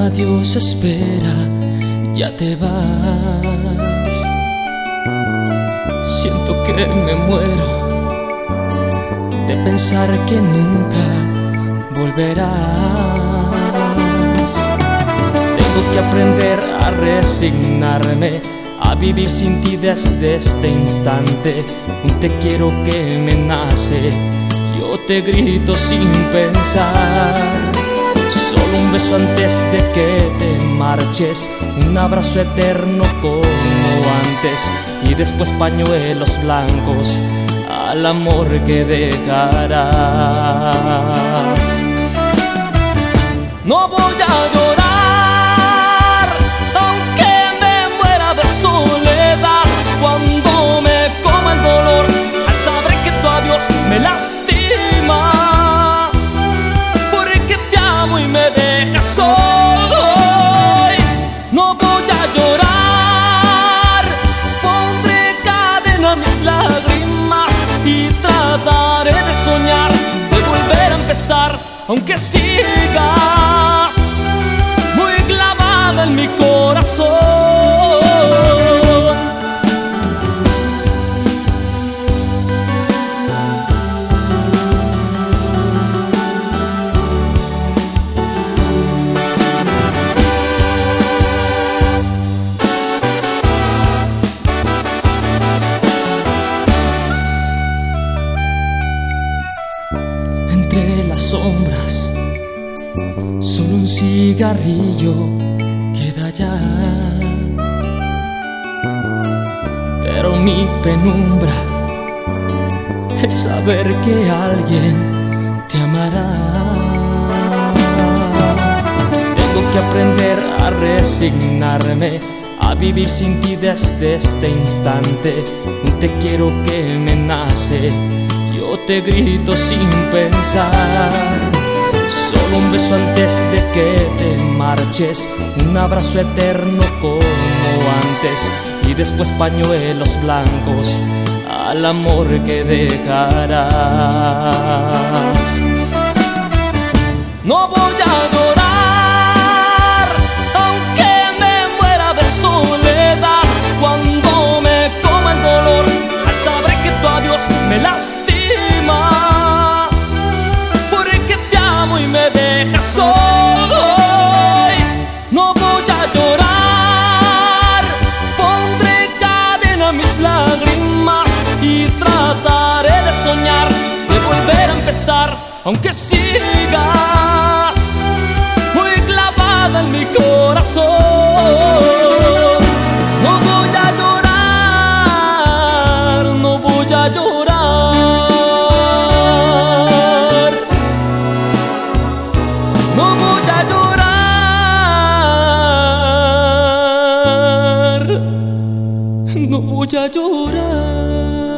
adiós espera, ya te vas. Siento que me muero de pensar que nunca volverás. Tengo que aprender a resignarme, a vivir sin ti desde este instante. Un te quiero que me nace, yo te grito sin pensar antes de que te marches, un abrazo eterno como antes. Y después pañuelos blancos al amor que dejarás. No voy a llorar, y trataré de soñar, de volver a empezar, aunque sigas sombras, solo un cigarrillo queda ya. Pero mi penumbra es saber que alguien te amará. Tengo que aprender a resignarme, a vivir sin ti desde este instante. Te quiero que me nace te grito sin pensar. Solo un beso antes de que te marches, un abrazo eterno como antes y después pañuelos blancos al amor que dejarás. Llorar, pondré cadena mis lágrimas y trataré de soñar, de volver a empezar, aunque sigas muy clavada en mi corazón. No voy a llorar.